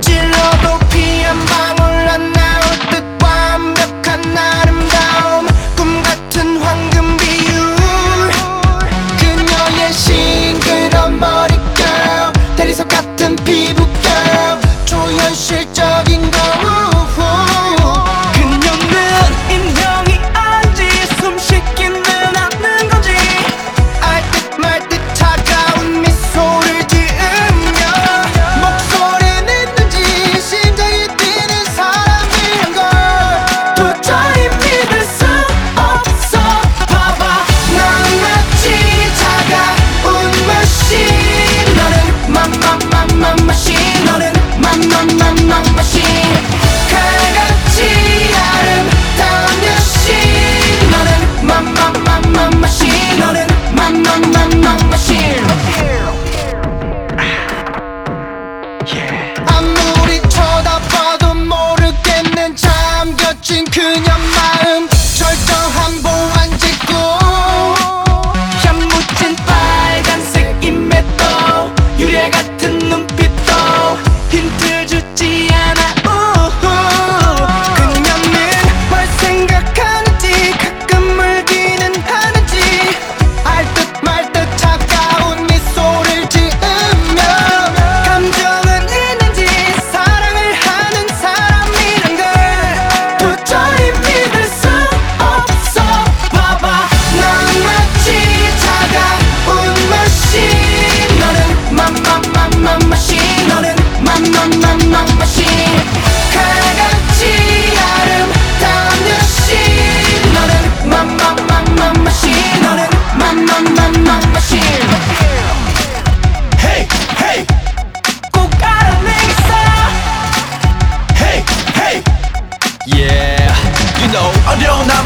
찔러도 피 한 방울 안 나올 듯 완벽한 나를 멋진 그녀만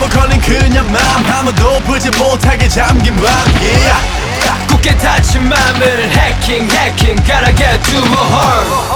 감옥 걸린 그녀 맘 아무도 풀지 못하게 잠긴 밤. Yeah. 굳게 닫힌 맘을 해킹 해킹 Gotta get to my heart